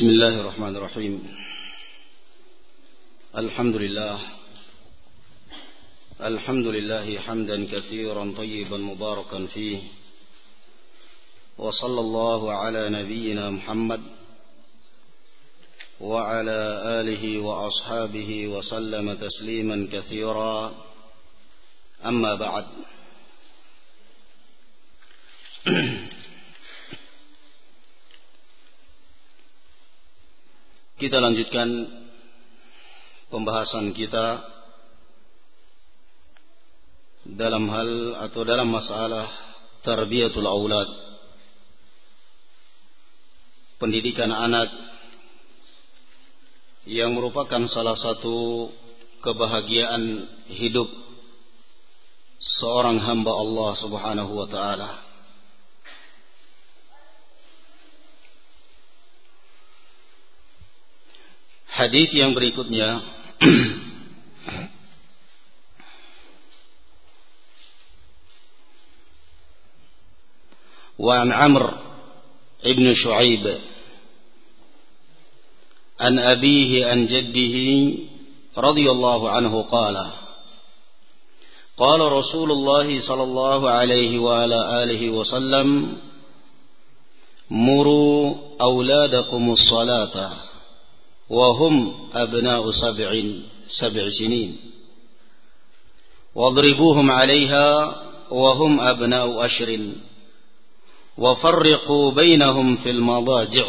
بسم الله الرحمن الرحيم. الحمد لله. الحمد لله حمدا كثيرا طيبا مباركا فيه. وصلى الله على نبينا محمد وعلى آله وأصحابه وسلم تسليما كثيرا. أما بعد. Kita lanjutkan pembahasan kita dalam hal atau dalam masalah tarbiyatul aulad pendidikan anak yang merupakan salah satu kebahagiaan hidup seorang hamba Allah Subhanahu wa taala. Hadis yang berikutnya. وعن عمرو ابن شعيب عن أبيه عن جده رضي الله عنه قال قال رسول الله صلى الله عليه وعلى آله وسلم مروا أولادكم الصلاة وهم أبناء سبع سبع سنين. واضربوهم عليها وهم أبناء أشر. وفرقوا بينهم في المضاجع.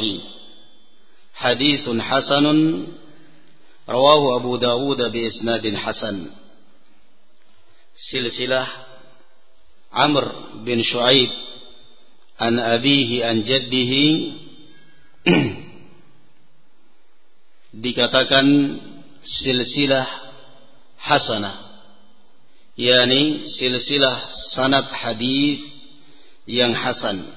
حديث حسن رواه أبو داود بإسناد حسن. سلسلة عمرو بن شعيب عن أبيه عن جده. dikatakan silsilah hasanah yakni silsilah sanad hadis yang hasan.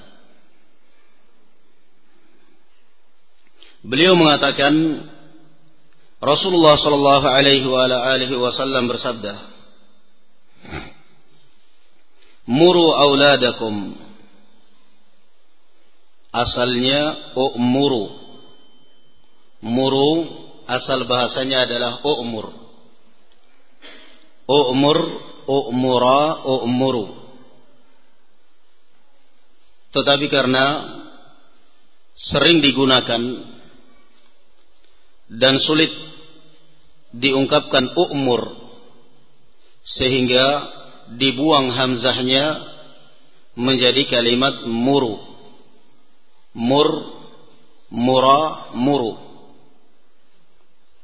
Beliau mengatakan Rasulullah sallallahu alaihi wa alihi wasallam bersabda Muru auladakum. Asalnya u'muru Muru asal bahasanya adalah u'mur. U'mur, u'mura, u'muru. Tetapi karena sering digunakan dan sulit diungkapkan u'mur sehingga dibuang hamzahnya menjadi kalimat muru. Mur, mura, muru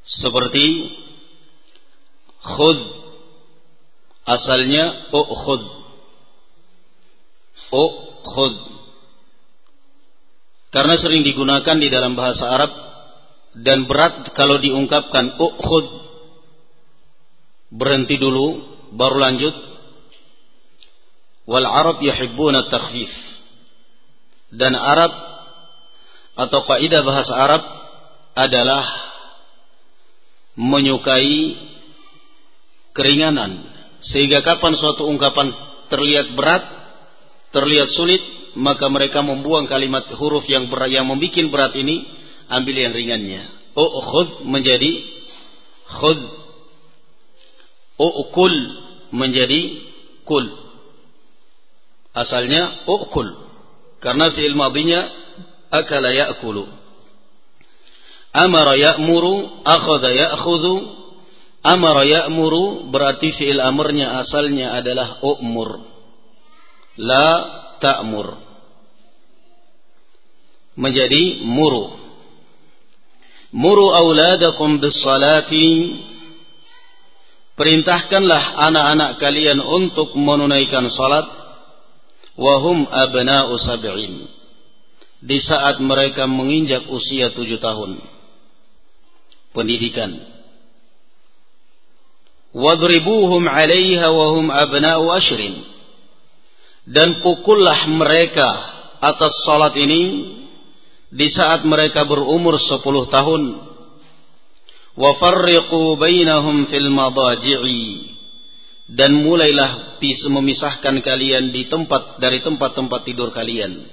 seperti khud. Asalnya ukhud. Ukhud. Karena sering digunakan di dalam bahasa Arab dan berat kalau diungkapkan ukhud. Berhenti dulu baru lanjut. Wal Arab yuhibbuna takhfif. Dan Arab atau kaidah bahasa Arab adalah menyukai keringanan. Sehingga kapan suatu ungkapan terlihat berat terlihat sulit maka mereka membuang kalimat huruf yang berat yang membuat berat ini ambil yang ringannya. Oh khud menjadi khud ukul menjadi kul. Asalnya ukul karena fi'il madinya akala ya'kulu amara ya'muru akhadha ya'khudhu. Amara ya'muru berarti fi'il amrnya asalnya adalah u'mur. La ta'mur. Menjadi muru. Muru auladakum bis salati perintahkanlah anak-anak kalian untuk menunaikan salat. Wahum abna'u sab'in. Di saat mereka menginjak usia tujuh tahun pendidikan. Wadribuhum 'alaiha wa hum abna'u ashrin. Dan pukullah mereka atas salat ini di saat mereka berumur 10 tahun. Wa farriqu bainahum fil madaji'i. Dan mulailah memisahkan kalian di tempat dari tempat-tempat tidur kalian.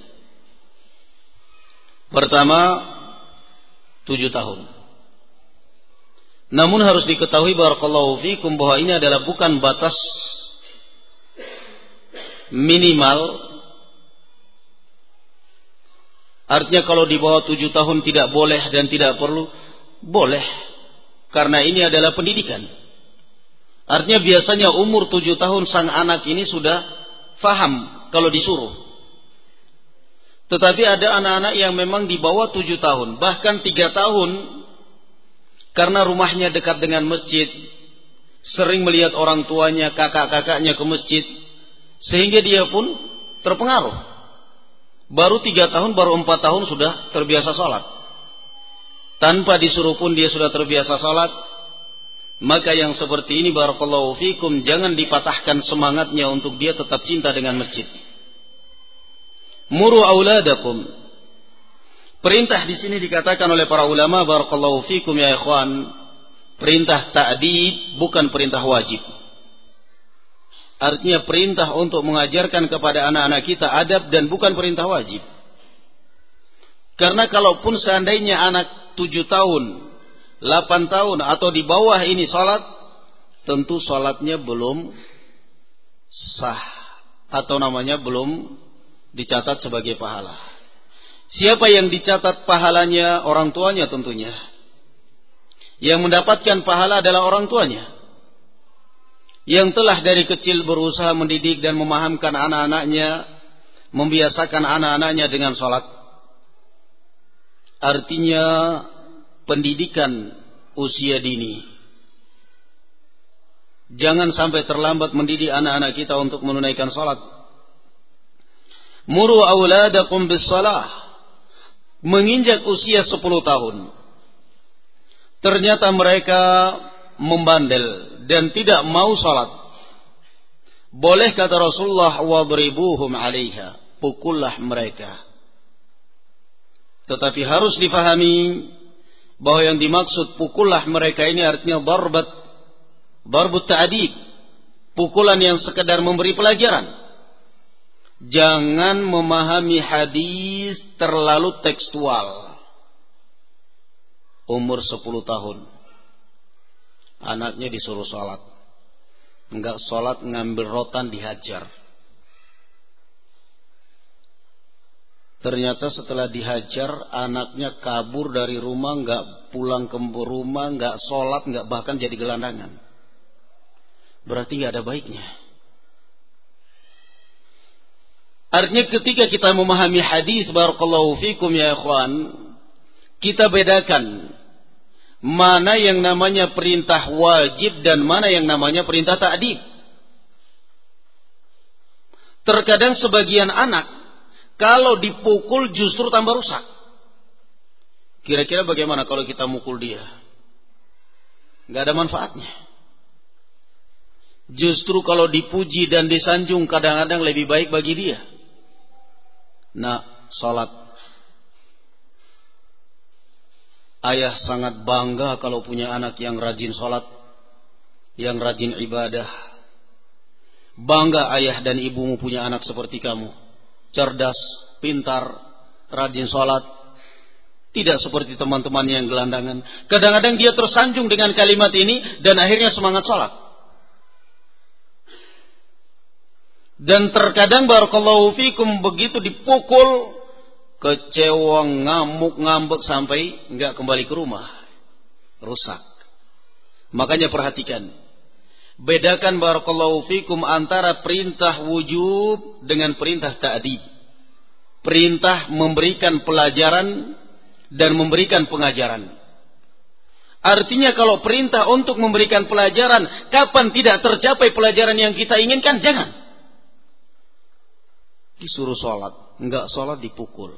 Pertama, tujuh tahun. Namun harus diketahui barakallahu fikum bahwa ini adalah bukan batas minimal Artinya kalau di bawah tujuh tahun tidak boleh dan tidak perlu, boleh. Karena ini adalah pendidikan. Artinya biasanya umur tujuh tahun sang anak ini sudah faham kalau disuruh. Tetapi ada anak-anak yang memang di bawah tujuh tahun, bahkan tiga tahun, karena rumahnya dekat dengan masjid, sering melihat orang tuanya, kakak-kakaknya ke masjid, sehingga dia pun terpengaruh. Baru tiga tahun, baru empat tahun sudah terbiasa sholat. Tanpa disuruh pun dia sudah terbiasa sholat. Maka yang seperti ini barakallahu fikum jangan dipatahkan semangatnya untuk dia tetap cinta dengan masjid. Muru auladakum. Perintah di sini dikatakan oleh para ulama barakallahu fikum ya ikhwan, perintah ta'dib bukan perintah wajib. Artinya perintah untuk mengajarkan kepada anak-anak kita adab dan bukan perintah wajib. Karena kalaupun seandainya anak tujuh tahun, delapan tahun atau di bawah ini sholat, tentu sholatnya belum sah atau namanya belum dicatat sebagai pahala. Siapa yang dicatat pahalanya orang tuanya tentunya. Yang mendapatkan pahala adalah orang tuanya. Yang telah dari kecil berusaha mendidik dan memahamkan anak-anaknya, membiasakan anak-anaknya dengan sholat. Artinya pendidikan usia dini. Jangan sampai terlambat mendidik anak-anak kita untuk menunaikan sholat Muru auladakum bis salah. Menginjak usia 10 tahun. Ternyata mereka membandel dan tidak mau salat. Boleh kata Rasulullah wadribuhum 'alaiha. Pukullah mereka. Tetapi harus difahami bahwa yang dimaksud pukullah mereka ini artinya darbat darbut ta'dib. Pukulan yang sekedar memberi pelajaran jangan memahami hadis terlalu tekstual. Umur 10 tahun. Anaknya disuruh sholat. Enggak sholat ngambil rotan dihajar. Ternyata setelah dihajar anaknya kabur dari rumah, enggak pulang ke rumah, enggak sholat, enggak bahkan jadi gelandangan. Berarti enggak ada baiknya. Artinya ketika kita memahami hadis barakallahu fikum ya ikhwan, kita bedakan mana yang namanya perintah wajib dan mana yang namanya perintah ta'dib. Terkadang sebagian anak kalau dipukul justru tambah rusak. Kira-kira bagaimana kalau kita mukul dia? Gak ada manfaatnya. Justru kalau dipuji dan disanjung kadang-kadang lebih baik bagi dia nak salat. Ayah sangat bangga kalau punya anak yang rajin salat, yang rajin ibadah. Bangga ayah dan ibumu punya anak seperti kamu. Cerdas, pintar, rajin salat. Tidak seperti teman-teman yang gelandangan. Kadang-kadang dia tersanjung dengan kalimat ini dan akhirnya semangat salat. Dan terkadang barakallahu fikum begitu dipukul kecewa ngamuk ngambek sampai nggak kembali ke rumah. Rusak. Makanya perhatikan. Bedakan barakallahu fikum antara perintah wujub dengan perintah ta'dib. Perintah memberikan pelajaran dan memberikan pengajaran. Artinya kalau perintah untuk memberikan pelajaran, kapan tidak tercapai pelajaran yang kita inginkan? Jangan disuruh sholat, nggak sholat dipukul.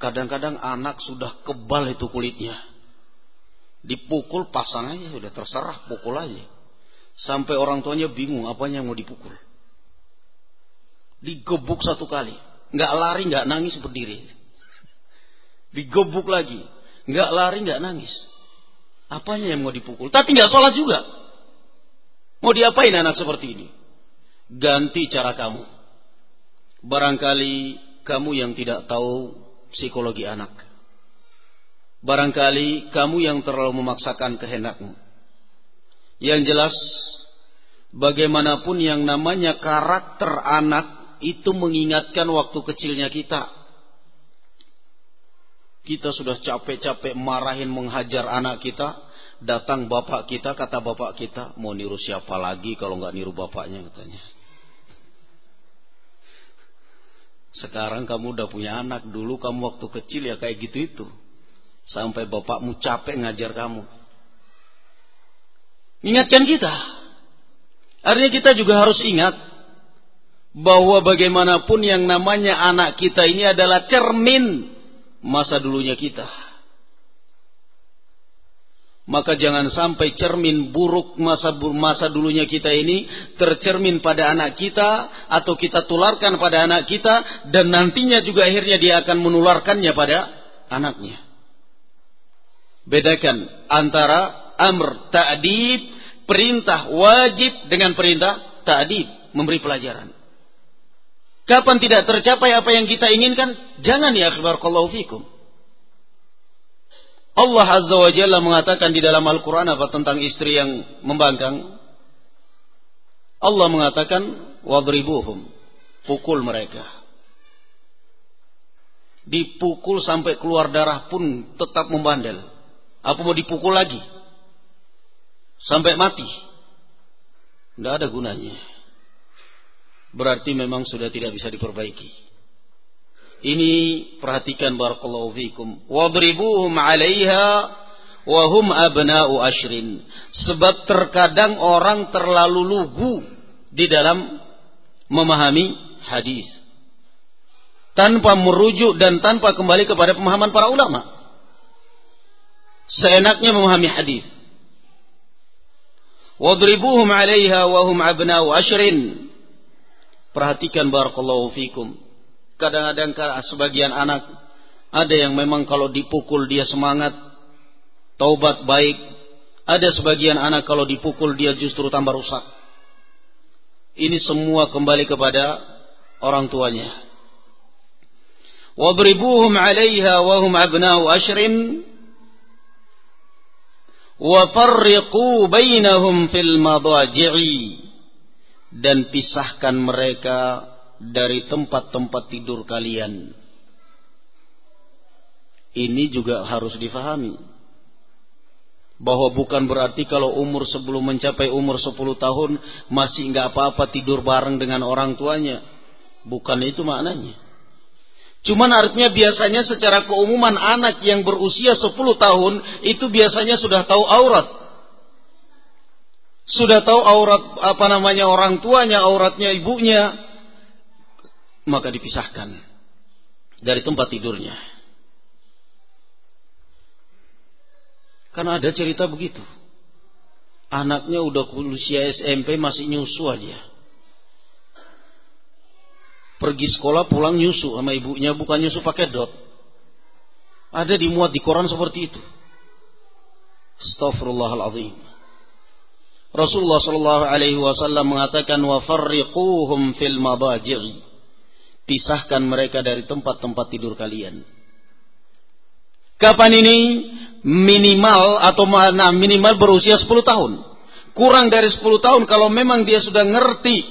Kadang-kadang anak sudah kebal itu kulitnya. Dipukul pasang aja sudah terserah pukul aja. Sampai orang tuanya bingung apanya yang mau dipukul. Digebuk satu kali. Nggak lari, nggak nangis berdiri. Digebuk lagi. Nggak lari, nggak nangis. Apanya yang mau dipukul? Tapi nggak sholat juga. Mau diapain anak seperti ini? Ganti cara kamu. Barangkali kamu yang tidak tahu psikologi anak. Barangkali kamu yang terlalu memaksakan kehendakmu. Yang jelas, bagaimanapun yang namanya karakter anak itu mengingatkan waktu kecilnya kita. Kita sudah capek-capek marahin menghajar anak kita, datang bapak kita, kata bapak kita, mau niru siapa lagi kalau nggak niru bapaknya katanya. Sekarang kamu udah punya anak, dulu kamu waktu kecil ya kayak gitu itu. Sampai bapakmu capek ngajar kamu. Ingatkan kita. Artinya kita juga harus ingat bahwa bagaimanapun yang namanya anak kita ini adalah cermin masa dulunya kita. Maka jangan sampai cermin buruk masa masa dulunya kita ini tercermin pada anak kita atau kita tularkan pada anak kita dan nantinya juga akhirnya dia akan menularkannya pada anaknya. Bedakan antara amr ta'dib, perintah wajib dengan perintah ta'dib, memberi pelajaran. Kapan tidak tercapai apa yang kita inginkan, jangan ya barakallahu fikum. Allah Azza wa Jalla mengatakan di dalam Al-Quran apa tentang istri yang membangkang? Allah mengatakan, wadribuhum, pukul mereka. Dipukul sampai keluar darah pun tetap membandel. Apa mau dipukul lagi? Sampai mati. Tidak ada gunanya. Berarti memang sudah tidak bisa diperbaiki. Ini perhatikan barakallahu fikum. Wadribuhum 'alaiha wa hum abna'u ashrin. Sebab terkadang orang terlalu lugu di dalam memahami hadis tanpa merujuk dan tanpa kembali kepada pemahaman para ulama seenaknya memahami hadis. Wadribuhum 'alaiha wa hum abna'u ashrin. Perhatikan barakallahu fikum. Kadang-kadang sebagian anak ada yang memang kalau dipukul dia semangat, taubat baik. Ada sebagian anak kalau dipukul dia justru tambah rusak. Ini semua kembali kepada orang tuanya. Wadribuhum 'alaiha wa hum abna'u ashrin wa farriqu bainahum fil madaji'i dan pisahkan mereka dari tempat-tempat tidur kalian. Ini juga harus difahami. Bahwa bukan berarti kalau umur sebelum mencapai umur 10 tahun masih nggak apa-apa tidur bareng dengan orang tuanya. Bukan itu maknanya. Cuman artinya biasanya secara keumuman anak yang berusia 10 tahun itu biasanya sudah tahu aurat. Sudah tahu aurat apa namanya orang tuanya, auratnya ibunya. Maka dipisahkan dari tempat tidurnya. Karena ada cerita begitu. Anaknya udah usia SMP masih nyusu aja pergi sekolah pulang nyusu sama ibunya bukan nyusu pakai dot. Ada dimuat di koran seperti itu. Astaghfirullahaladzim. Rasulullah Shallallahu Alaihi Wasallam mengatakan wa fil mabaji' pisahkan mereka dari tempat-tempat tidur kalian. Kapan ini minimal atau mana minimal berusia 10 tahun. Kurang dari 10 tahun kalau memang dia sudah ngerti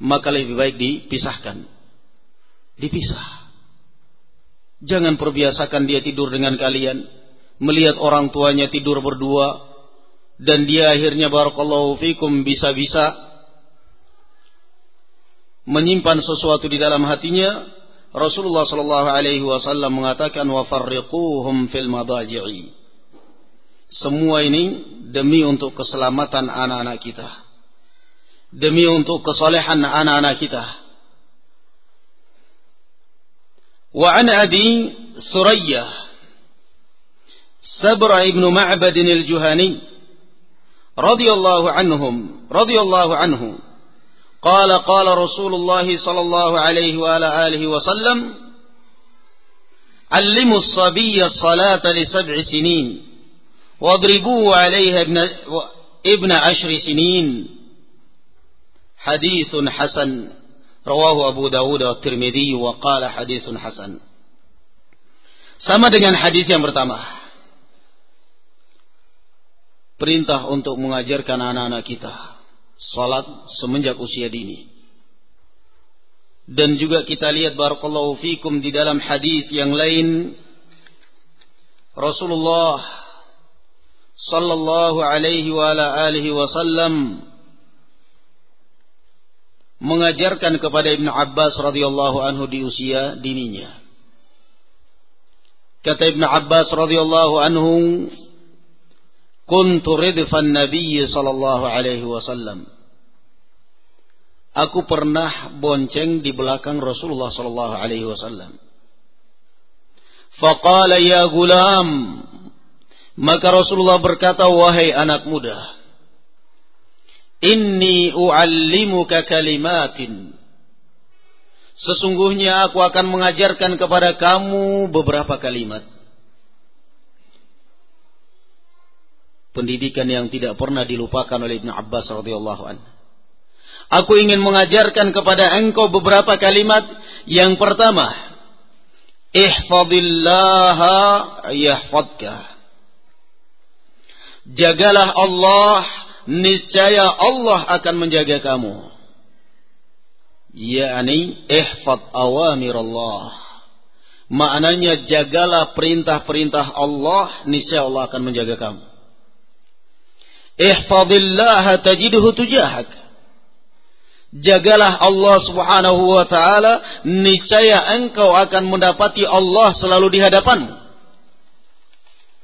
maka lebih baik dipisahkan dipisah. Jangan perbiasakan dia tidur dengan kalian. Melihat orang tuanya tidur berdua. Dan dia akhirnya barakallahu fikum bisa-bisa menyimpan sesuatu di dalam hatinya, Rasulullah sallallahu alaihi wasallam mengatakan wa farriquhum fil madaji'i. Semua ini demi untuk keselamatan anak-anak kita. Demi untuk kesolehan anak-anak kita. Wa an Abi Surayyah Sabra ibnu Ma'bad al-Juhani radhiyallahu anhum radhiyallahu Anhum. Qala qala Rasulullah sallallahu alaihi wasallam Allimu as-sabiyya salata li sab'i sinin wadribuhu 'alayha ibn ibn ashri sinin. Hadithun hasan rawahu Abu Dawud wa Tirmidzi wa Sama dengan hadis yang pertama. Perintah untuk mengajarkan anak-anak kita salat semenjak usia dini. Dan juga kita lihat barakallahu fikum di dalam hadis yang lain Rasulullah sallallahu alaihi wa ala alihi wasallam mengajarkan kepada Ibn Abbas radhiyallahu anhu di usia dininya. Kata Ibn Abbas radhiyallahu anhu, "Kuntu ridfan Nabi sallallahu alaihi wasallam." Aku pernah bonceng di belakang Rasulullah sallallahu alaihi wasallam. Faqala ya gulam. Maka Rasulullah berkata, "Wahai anak muda, inni uallimuka kalimatin." Sesungguhnya aku akan mengajarkan kepada kamu beberapa kalimat. Pendidikan yang tidak pernah dilupakan oleh Ibn Abbas radhiyallahu anhu. Aku ingin mengajarkan kepada engkau beberapa kalimat. Yang pertama, ihfadillaha yahfadka. Jagalah Allah, niscaya Allah akan menjaga kamu. Yani ihfad awamir Allah. Maknanya jagalah perintah-perintah Allah, niscaya Allah akan menjaga kamu. Ihfadillaha tajiduhu tujahak Jagalah Allah Subhanahu wa taala, niscaya engkau akan mendapati Allah selalu di hadapanmu.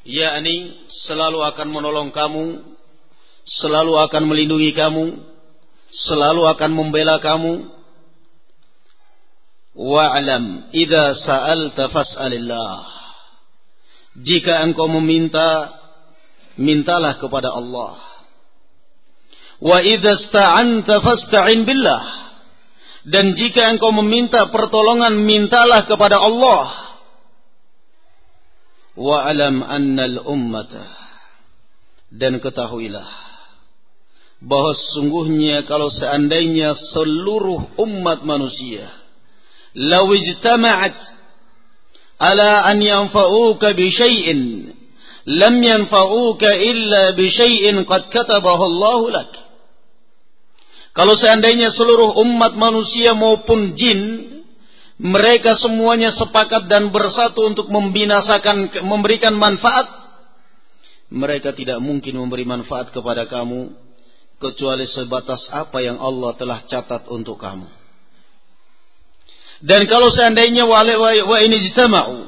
Yakni selalu akan menolong kamu, selalu akan melindungi kamu, selalu akan membela kamu. Wa'lam idza sa'alta fas'alillah. Jika engkau meminta, mintalah kepada Allah. Wa idza sta'anta fasta'in billah. Dan jika engkau meminta pertolongan, mintalah kepada Allah. Wa alam annal ummata. Dan ketahuilah bahwa sungguhnya kalau seandainya seluruh umat manusia law ijtama'at ala an yanfa'uka bi syai'in lam yanfa'uka illa bi syai'in qad katabahu Allah lak kalau seandainya seluruh umat manusia maupun jin mereka semuanya sepakat dan bersatu untuk membinasakan memberikan manfaat mereka tidak mungkin memberi manfaat kepada kamu kecuali sebatas apa yang Allah telah catat untuk kamu. Dan kalau seandainya wa ini jitama'u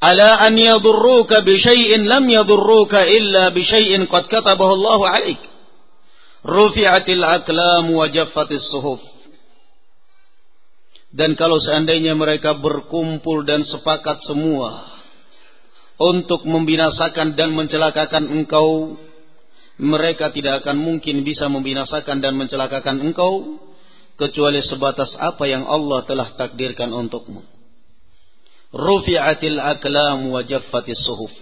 ala an yadurruka bi syai'in lam yadurruka illa bi syai'in qad katabahu Allah 'alaik rufi'atil aklam wa jaffatis suhuf. Dan kalau seandainya mereka berkumpul dan sepakat semua untuk membinasakan dan mencelakakan engkau, mereka tidak akan mungkin bisa membinasakan dan mencelakakan engkau kecuali sebatas apa yang Allah telah takdirkan untukmu. Rufi'atil aklam wa jaffatis suhuf.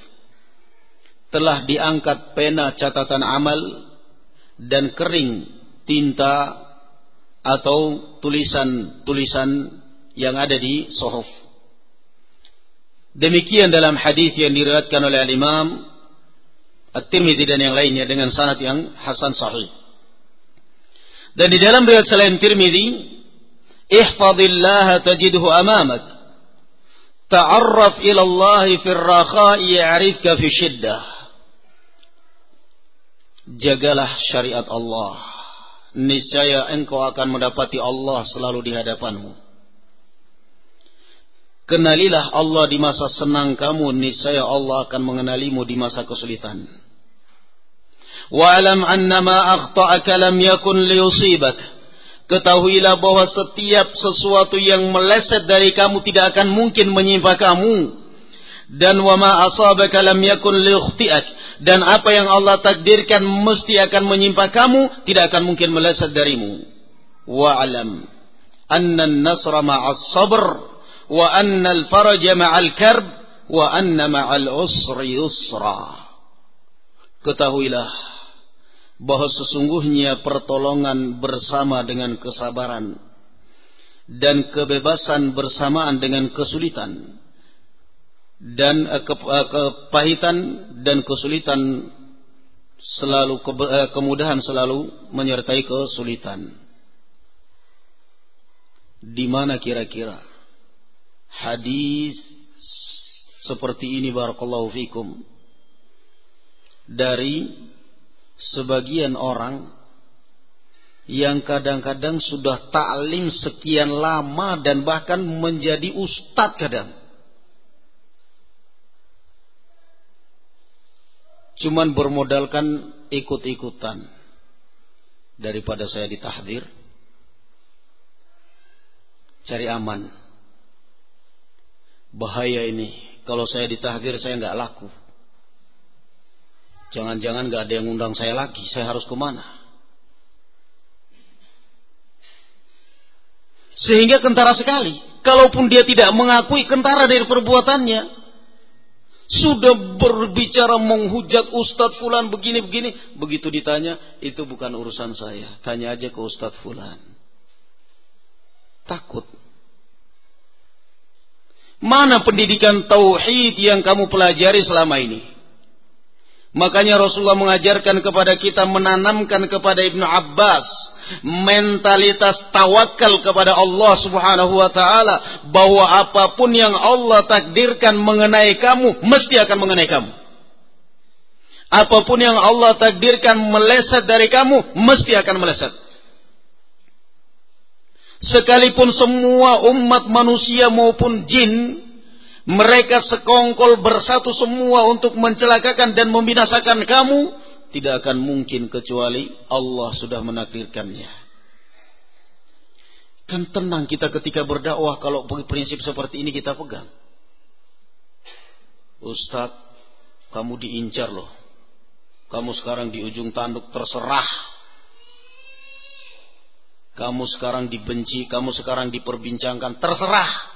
Telah diangkat pena catatan amal dan kering tinta atau tulisan-tulisan yang ada di sohuf. Demikian dalam hadis yang diriwayatkan oleh Al-Imam At-Tirmidzi dan yang lainnya dengan sanad yang hasan sahih. Dan di dalam riwayat selain Tirmidzi, ihfazillah tajidhu amamak. Ta'arraf ila Allah fi ar-rakha'i ya'rifka fi shiddah jagalah syariat Allah. Niscaya engkau akan mendapati Allah selalu di hadapanmu. Kenalilah Allah di masa senang kamu, niscaya Allah akan mengenalimu di masa kesulitan. Wa'alam annama akhta'aka lam yakun liyusibak. Ketahuilah bahwa setiap sesuatu yang meleset dari kamu tidak akan mungkin menimpa kamu. Dan wa ma asabaka lam yakun liyukhti'ak dan apa yang Allah takdirkan mesti akan menimpa kamu tidak akan mungkin meleset darimu. Wa alam anna an-nasra ma'as sabr wa anna al-faraja ma'al karb wa anna ma'al usri yusra. Ketahuilah bahwa sesungguhnya pertolongan bersama dengan kesabaran dan kebebasan bersamaan dengan kesulitan dan uh, kepahitan dan kesulitan selalu eh, kemudahan selalu menyertai kesulitan. Di mana kira-kira hadis seperti ini barakallahu fikum dari sebagian orang yang kadang-kadang sudah taklim sekian lama dan bahkan menjadi ustadz kadang. Cuman bermodalkan ikut-ikutan. Daripada saya ditahdir. Cari aman. Bahaya ini. Kalau saya ditahdir saya nggak laku. Jangan-jangan nggak ada yang undang saya lagi. Saya harus ke mana? Sehingga kentara sekali. Kalaupun dia tidak mengakui kentara dari perbuatannya. Sudah berbicara menghujat Ustadz Fulan begini-begini. Begitu ditanya, itu bukan urusan saya. Tanya aja ke Ustadz Fulan. Takut. Mana pendidikan tauhid yang kamu pelajari selama ini? Makanya Rasulullah mengajarkan kepada kita menanamkan kepada Ibnu Abbas mentalitas tawakal kepada Allah Subhanahu wa taala bahwa apa pun yang Allah takdirkan mengenai kamu mesti akan mengenai kamu. Apa pun yang Allah takdirkan meleset dari kamu mesti akan meleset. Sekalipun semua umat manusia maupun jin mereka sekongkol bersatu semua untuk mencelakakan dan membinasakan kamu, tidak akan mungkin kecuali Allah sudah menakdirkannya. Kan tenang kita ketika berdakwah kalau prinsip seperti ini kita pegang. Ustadz, kamu diincar loh. Kamu sekarang di ujung tanduk terserah. Kamu sekarang dibenci, kamu sekarang diperbincangkan, terserah.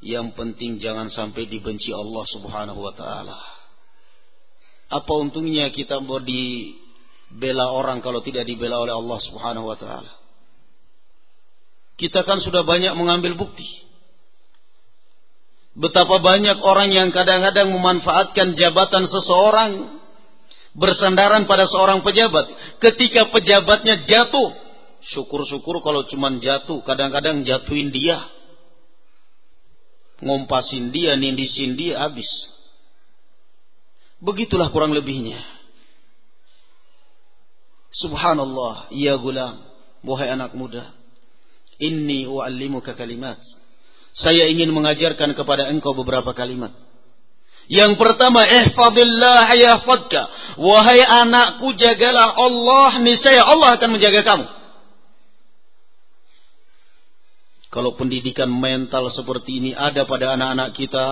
Yang penting jangan sampai dibenci Allah Subhanahu wa taala. Apa untungnya kita mau dibela orang kalau tidak dibela oleh Allah Subhanahu wa taala? Kita kan sudah banyak mengambil bukti. Betapa banyak orang yang kadang-kadang memanfaatkan jabatan seseorang bersandaran pada seorang pejabat. Ketika pejabatnya jatuh, syukur-syukur kalau cuma jatuh, kadang-kadang jatuhin dia. Ngompasin dia, nindisin dia, habis. Begitulah kurang lebihnya. Subhanallah, ya gulam, wahai anak muda. Inni u'allimuka kalimat. Saya ingin mengajarkan kepada engkau beberapa kalimat. Yang pertama, ihfadillah yahfadka. Wahai anakku, jagalah Allah, niscaya Allah akan menjaga kamu. Kalau pendidikan mental seperti ini ada pada anak-anak kita,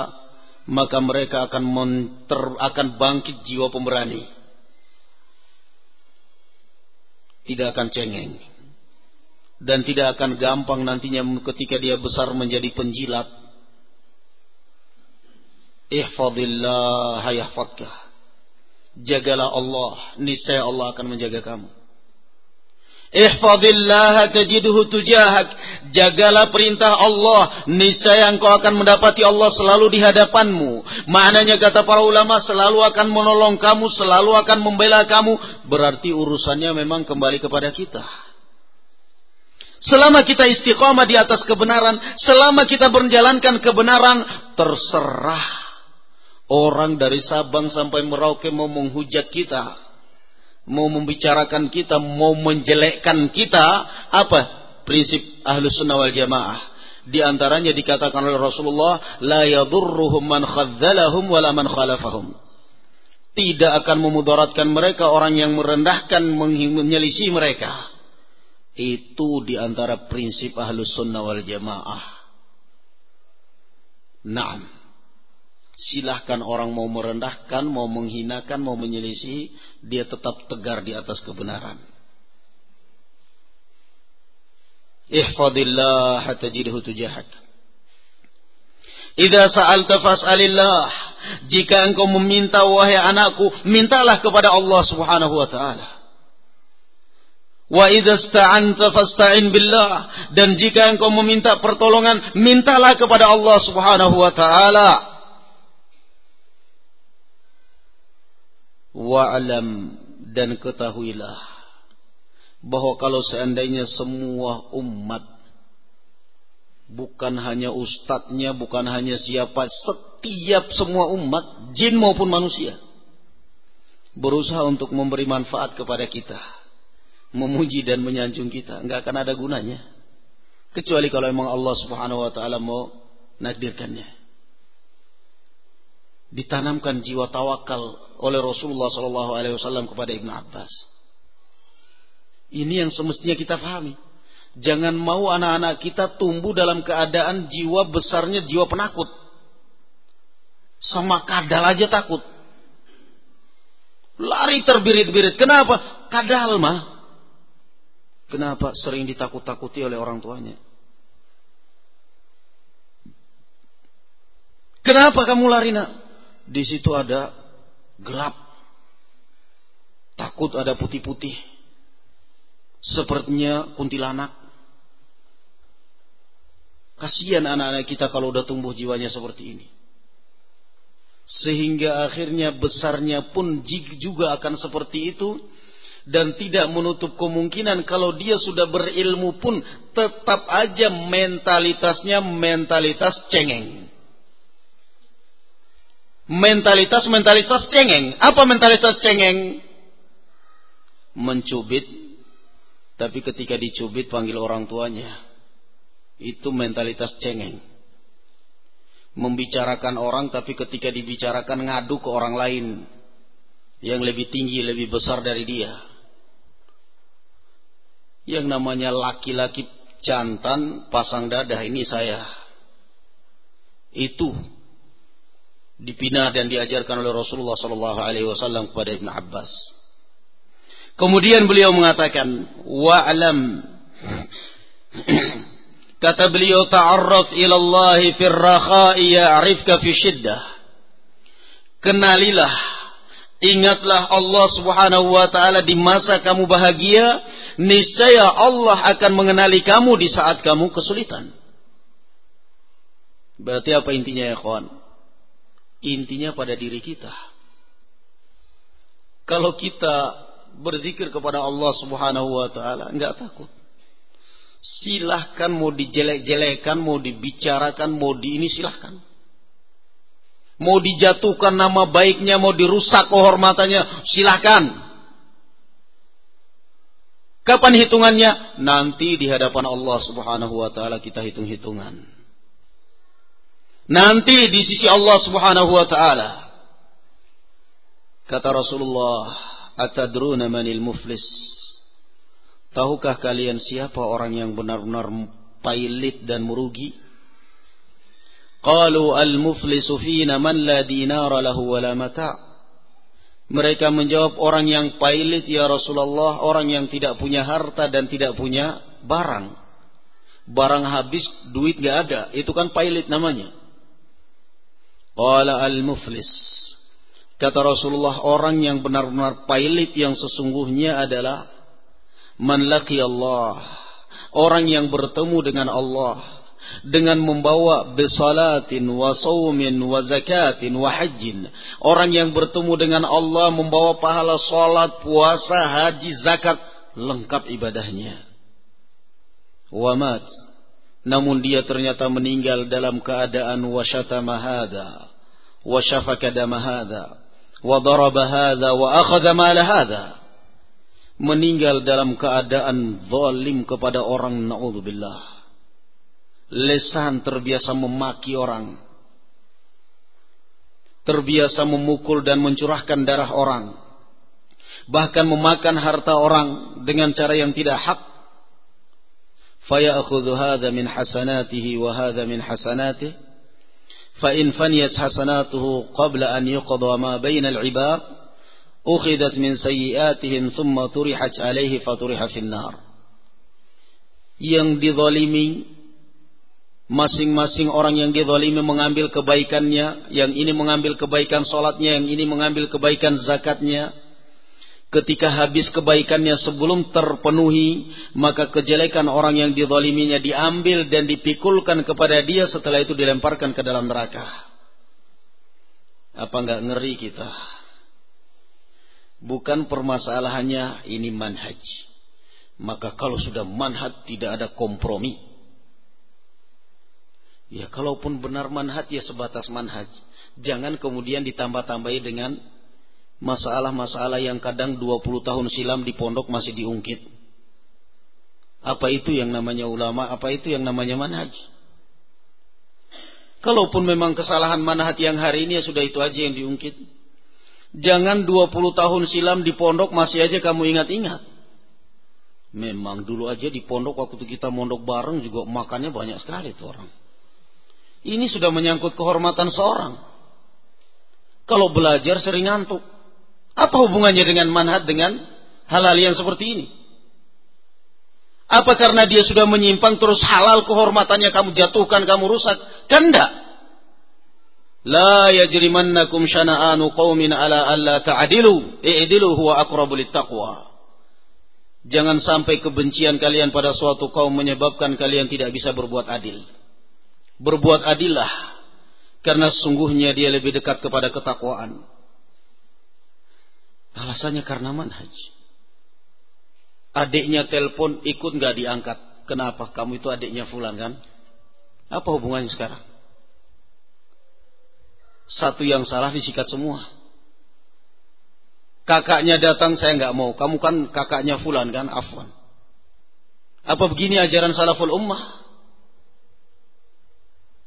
maka mereka akan menter, akan bangkit jiwa pemberani. Tidak akan cengeng. Dan tidak akan gampang nantinya ketika dia besar menjadi penjilat. Ihfadillah yahfadkah. Jagalah Allah, niscaya Allah akan menjaga kamu. Ihfadillah tajiduhu tujahak. Jagalah perintah Allah. Niscaya engkau akan mendapati Allah selalu di hadapanmu. Maknanya kata para ulama selalu akan menolong kamu. Selalu akan membela kamu. Berarti urusannya memang kembali kepada kita. Selama kita istiqamah di atas kebenaran. Selama kita menjalankan kebenaran. Terserah. Orang dari Sabang sampai Merauke mau menghujat kita mau membicarakan kita, mau menjelekkan kita, apa prinsip ahlus sunnah wal jamaah? Di antaranya dikatakan oleh Rasulullah, la yadurruhum man khadzalahum wala man khalafahum. Tidak akan memudaratkan mereka orang yang merendahkan, menyelisi mereka. Itu di antara prinsip ahlus sunnah wal jamaah. Naam. Silahkan orang mau merendahkan, mau menghinakan, mau menyelisih, dia tetap tegar di atas kebenaran. Ihfadillah tajidhu tujahak. Idza sa'alta fas'alillah. Jika engkau meminta wahai anakku, mintalah kepada Allah Subhanahu wa taala. Wa idza sta'anta fasta'in billah. Dan jika engkau meminta pertolongan, mintalah kepada Allah Subhanahu wa taala. Wa'lam dan ketahuilah bahwa kalau seandainya semua umat bukan hanya ustadznya, bukan hanya siapa, setiap semua umat, jin maupun manusia berusaha untuk memberi manfaat kepada kita, memuji dan menyanjung kita, enggak akan ada gunanya. Kecuali kalau memang Allah Subhanahu wa taala mau nakdirkannya ditanamkan jiwa tawakal oleh Rasulullah Shallallahu Alaihi Wasallam kepada Ibnu Abbas. Ini yang semestinya kita pahami. Jangan mau anak-anak kita tumbuh dalam keadaan jiwa besarnya jiwa penakut. Sama kadal aja takut. Lari terbirit-birit. Kenapa? Kadal mah. Kenapa sering ditakut-takuti oleh orang tuanya? Kenapa kamu lari nak? Di situ ada gelap. Takut ada putih-putih. Sepertinya kuntilanak. Kasihan anak-anak kita kalau udah tumbuh jiwanya seperti ini. Sehingga akhirnya besarnya pun juga akan seperti itu. Dan tidak menutup kemungkinan kalau dia sudah berilmu pun tetap aja mentalitasnya mentalitas cengeng mentalitas-mentalitas cengeng. Apa mentalitas cengeng? Mencubit, tapi ketika dicubit panggil orang tuanya. Itu mentalitas cengeng. Membicarakan orang, tapi ketika dibicarakan ngadu ke orang lain. Yang lebih tinggi, lebih besar dari dia. Yang namanya laki-laki jantan pasang dada, ini saya. Itu dipinah dan diajarkan oleh Rasulullah sallallahu alaihi wasallam kepada Ibnu Abbas. Kemudian beliau mengatakan, "Wa'lam" Kata beliau, "Ta'arraf ila Allah fi ar-rakha'i ya'rifka fi shiddah." Kenalilah, ingatlah Allah Subhanahu wa taala di masa kamu bahagia, niscaya Allah akan mengenali kamu di saat kamu kesulitan. Berarti apa intinya ya kawan? Intinya pada diri kita. Kalau kita berzikir kepada Allah Subhanahu wa taala, enggak takut. Silahkan mau dijelek-jelekan, mau dibicarakan, mau di ini silahkan. Mau dijatuhkan nama baiknya, mau dirusak kehormatannya, silahkan. Kapan hitungannya? Nanti di hadapan Allah Subhanahu wa taala kita hitung-hitungan. Nanti di sisi Allah Subhanahu wa taala. Kata Rasulullah, "Atadruna manil muflis?" Tahukah kalian siapa orang yang benar-benar pailit dan merugi? Qalu al-muflisu fina man la dinara lahu wa la mata'. Mereka menjawab orang yang pailit ya Rasulullah, orang yang tidak punya harta dan tidak punya barang. Barang habis, duit gak ada. Itu kan pailit namanya. Qala al-muflis. Kata Rasulullah orang yang benar-benar pailit yang sesungguhnya adalah man Allah. Orang yang bertemu dengan Allah dengan membawa besalatin wa saumin wa zakatin wa hajjin. Orang yang bertemu dengan Allah membawa pahala salat, puasa, haji, zakat lengkap ibadahnya. Wa mat namun dia ternyata meninggal dalam keadaan wasyatama hadha wa syafaka dama wa daraba hadha wa akhadha mala hadha. Meninggal dalam keadaan zalim kepada orang naudzubillah. Lesan terbiasa memaki orang. Terbiasa memukul dan mencurahkan darah orang. Bahkan memakan harta orang dengan cara yang tidak hak فيأخذ هذا من حسناته وهذا من حسناته فإن فنيت حسناته قبل أن يقضى ما بين العباد أخذت من سيئاتهم ثم طرحت عليه فطرح في النار yang dizalimi masing-masing orang yang dizalimi mengambil kebaikannya yang ini mengambil kebaikan salatnya yang ini mengambil kebaikan zakatnya Ketika habis kebaikannya sebelum terpenuhi, maka kejelekan orang yang didoliminya diambil dan dipikulkan kepada dia setelah itu dilemparkan ke dalam neraka. Apa enggak ngeri kita? Bukan permasalahannya ini manhaj. Maka kalau sudah manhaj tidak ada kompromi. Ya kalaupun benar manhaj ya sebatas manhaj. Jangan kemudian ditambah-tambahi dengan masalah-masalah yang kadang 20 tahun silam di pondok masih diungkit. Apa itu yang namanya ulama? Apa itu yang namanya manhaj? Kalaupun memang kesalahan manhaj yang hari ini ya sudah itu aja yang diungkit. Jangan 20 tahun silam di pondok masih aja kamu ingat-ingat. Memang dulu aja di pondok waktu kita mondok bareng juga makannya banyak sekali tuh orang. Ini sudah menyangkut kehormatan seorang. Kalau belajar sering ngantuk. Apa hubungannya dengan manhat dengan hal-hal yang seperti ini? Apa karena dia sudah menyimpang terus halal kehormatannya kamu jatuhkan, kamu rusak? Kan enggak. La yajrimannakum syana'anu qaumin ala alla ta'dilu. I'dilu huwa aqrabu taqwa. Jangan sampai kebencian kalian pada suatu kaum menyebabkan kalian tidak bisa berbuat adil. Berbuat adillah. Karena sungguhnya dia lebih dekat kepada ketakwaan. Alasannya karena manhaj. Adiknya telepon ikut nggak diangkat. Kenapa? Kamu itu adiknya Fulan kan? Apa hubungannya sekarang? Satu yang salah disikat semua. Kakaknya datang saya nggak mau. Kamu kan kakaknya fulan kan? Afwan. Apa begini ajaran salaful ummah?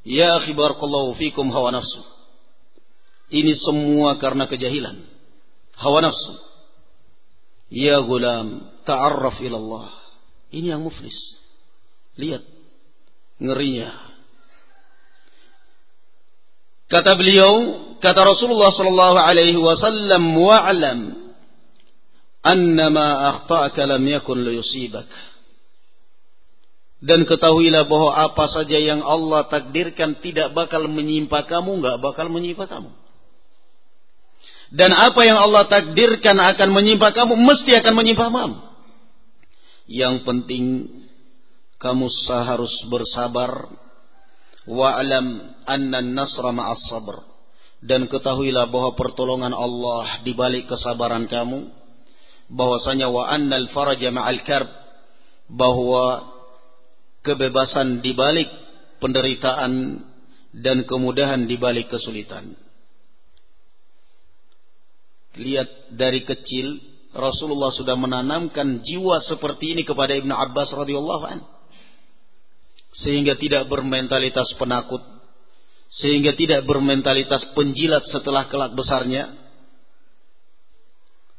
Ya khibarakallahu fikum hawa nafsu. Ini semua karena kejahilan. Hawa nafsu. Ya gulam, ta'arraf ilallah. Ini yang muflis. Lihat. Ngerinya. Kata beliau, kata Rasulullah sallallahu alaihi wasallam, "Wa'lam annama akhta'aka lam yakun liyusibak." Dan ketahuilah bahwa apa saja yang Allah takdirkan tidak bakal menyimpa kamu, nggak bakal menyimpa kamu. Dan apa yang Allah takdirkan akan menyimpa kamu, mesti akan menyimpa kamu. Yang penting kamu seharus bersabar. Wa'lam anna nasra ma'as sabr. Dan ketahuilah bahwa pertolongan Allah di balik kesabaran kamu bahwasanya wa annal faraja ma'al karb bahwa kebebasan di balik penderitaan dan kemudahan di balik kesulitan lihat dari kecil Rasulullah sudah menanamkan jiwa seperti ini kepada Ibnu Abbas radhiyallahu anhu sehingga tidak bermentalitas penakut sehingga tidak bermentalitas penjilat setelah kelak besarnya.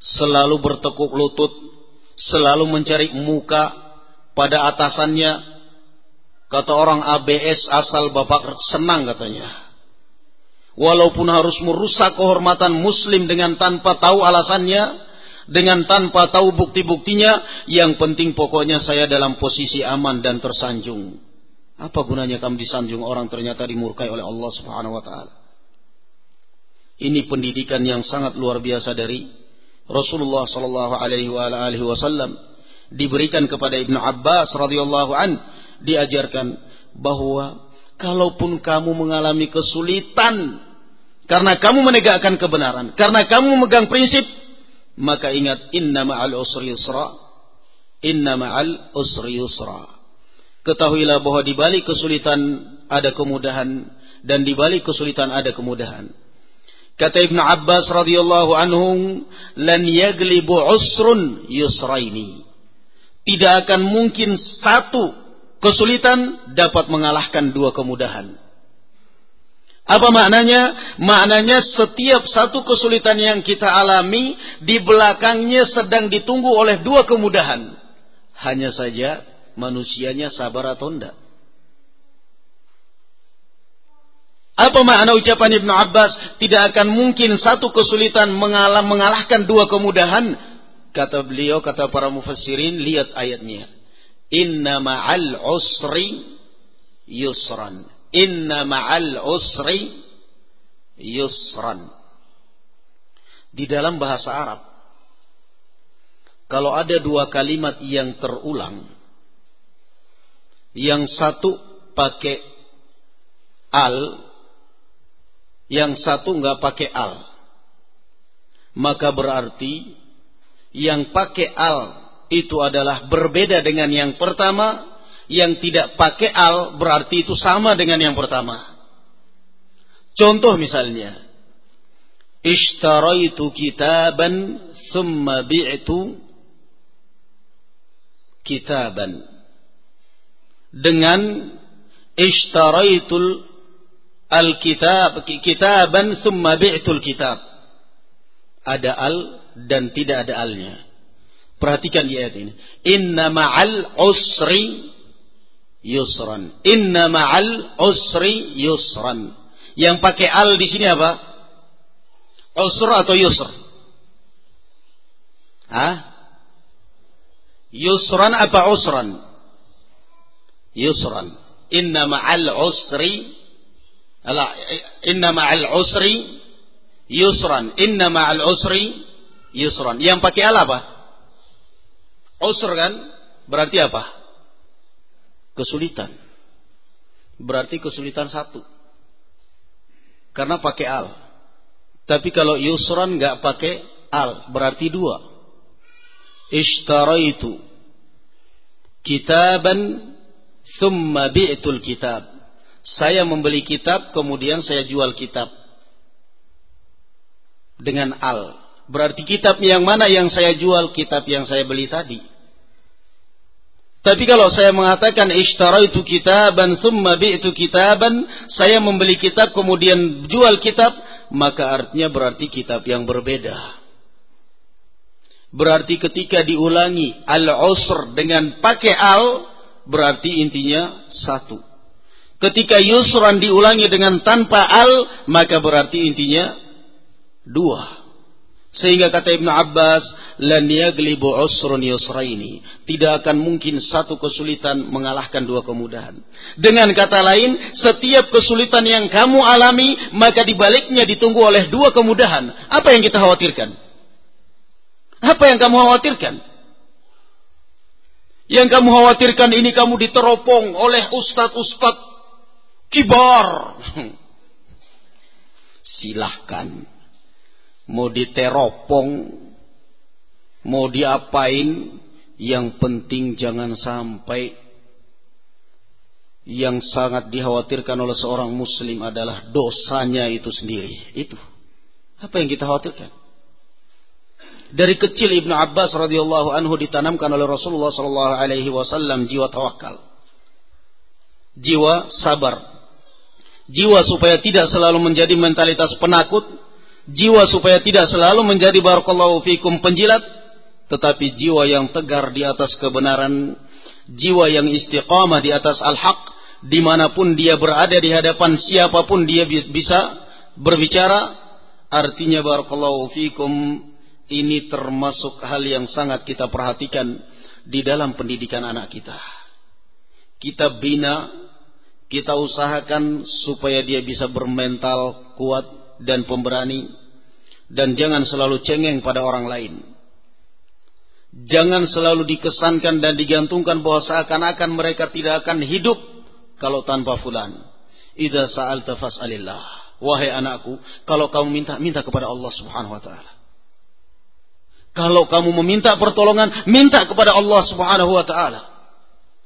Selalu bertekuk lutut selalu mencari muka pada atasannya. Kata orang ABS asal bapak senang katanya walaupun harus merusak kehormatan muslim dengan tanpa tahu alasannya dengan tanpa tahu bukti-buktinya yang penting pokoknya saya dalam posisi aman dan tersanjung. Apa gunanya kamu disanjung? Orang ternyata dimurkai oleh Allah Subhanahu wa taala? Ini pendidikan yang sangat luar biasa dari Rasulullah sallallahu alaihi wasallam. Diberikan kepada Ibnu Abbas radhiyallahu an diajarkan bahwa kalaupun kamu mengalami kesulitan karena kamu menegakkan kebenaran, karena kamu memegang prinsip, maka ingat inna ma'al usri yusra. Inna ma'al usri yusra. Ketahuilah bahwa di balik kesulitan ada kemudahan dan di balik kesulitan ada kemudahan. Kata Ibn Abbas radhiyallahu anhu, "Lan yaglibu usrun yusraini." Tidak akan mungkin satu kesulitan dapat mengalahkan dua kemudahan. Apa maknanya? Maknanya setiap satu kesulitan yang kita alami di belakangnya sedang ditunggu oleh dua kemudahan. Hanya saja manusianya sabar atau tidak. Apa makna ucapan Ibnu Abbas? Tidak akan mungkin satu kesulitan mengalah, mengalahkan dua kemudahan. Kata beliau, kata para mufassirin, lihat ayatnya. Inna ma'al usri yusran. Inna ma'al usri yusran. Di dalam bahasa Arab, kalau ada dua kalimat yang terulang, yang satu pakai al, yang satu nggak pakai al. Maka berarti yang pakai al itu adalah berbeda dengan yang pertama, yang tidak pakai al berarti itu sama dengan yang pertama. Contoh misalnya, ishtaraitu kitaban thumma bi'tu kitaban. Dengan ishtaraitul al-kitab kitaban thumma bi'tul kitab. Ada al dan tidak ada alnya. Perhatikan di ayat ini. Inna ma'al usri yusran. Inna ma'al usri yusran. Yang pakai al di sini apa? Usr atau yusr? Hah? Yusran apa usran? Yusran. Inna ma'al usri Ala, inna ma'al usri yusran. Inna ma'al usri yusran. Yang pakai al apa? Usr kan? Berarti apa? Kesulitan. Berarti kesulitan satu. Karena pakai al. Tapi kalau yusran nggak pakai al, berarti dua. Ishtaraitu kitaban thumma bi'tul kitab. Saya membeli kitab kemudian saya jual kitab dengan al. Berarti kitab yang mana yang saya jual, kitab yang saya beli tadi. Tapi kalau saya mengatakan ishtaraitu kitaban thumma bi'tu kitaban, saya membeli kitab kemudian jual kitab, maka artinya berarti kitab yang berbeda. Berarti ketika diulangi al-usr dengan pakai al, berarti intinya satu. Ketika yusran diulangi dengan tanpa al, maka berarti intinya dua. Sehingga kata Ibn Abbas, lan yaglibu usrun yusraini. Tidak akan mungkin satu kesulitan mengalahkan dua kemudahan. Dengan kata lain, setiap kesulitan yang kamu alami, maka dibaliknya ditunggu oleh dua kemudahan. Apa yang kita khawatirkan? Apa yang kamu khawatirkan? Yang kamu khawatirkan ini kamu diteropong oleh ustadz-ustadz kibar. Silahkan. Mau diteropong, mau diapain, yang penting jangan sampai yang sangat dikhawatirkan oleh seorang muslim adalah dosanya itu sendiri. Itu. Apa yang kita khawatirkan? Dari kecil Ibnu Abbas radhiyallahu anhu ditanamkan oleh Rasulullah sallallahu alaihi wasallam jiwa tawakal. Jiwa sabar jiwa supaya tidak selalu menjadi mentalitas penakut, jiwa supaya tidak selalu menjadi barakallahu fikum penjilat, tetapi jiwa yang tegar di atas kebenaran, jiwa yang istiqamah di atas al-haq, di mana pun dia berada di hadapan siapa pun dia bisa berbicara, artinya barakallahu fikum ini termasuk hal yang sangat kita perhatikan di dalam pendidikan anak kita. Kita bina kita usahakan supaya dia bisa bermental kuat dan pemberani dan jangan selalu cengeng pada orang lain. Jangan selalu dikesankan dan digantungkan bahwa seakan-akan mereka tidak akan hidup kalau tanpa fulan. Idza sa'alta fas'alillah. Wahai anakku, kalau kamu minta minta kepada Allah Subhanahu wa taala. Kalau kamu meminta pertolongan, minta kepada Allah Subhanahu wa taala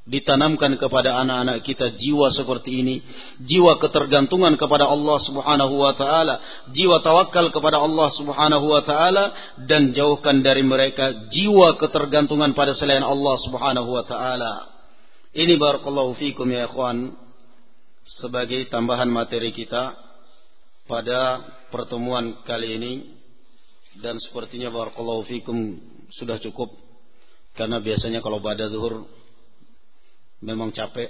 ditanamkan kepada anak-anak kita jiwa seperti ini, jiwa ketergantungan kepada Allah Subhanahu wa taala, jiwa tawakal kepada Allah Subhanahu wa taala dan jauhkan dari mereka jiwa ketergantungan pada selain Allah Subhanahu wa taala. Ini barakallahu fikum ya ikhwan sebagai tambahan materi kita pada pertemuan kali ini dan sepertinya barakallahu fikum sudah cukup karena biasanya kalau pada zuhur memang capek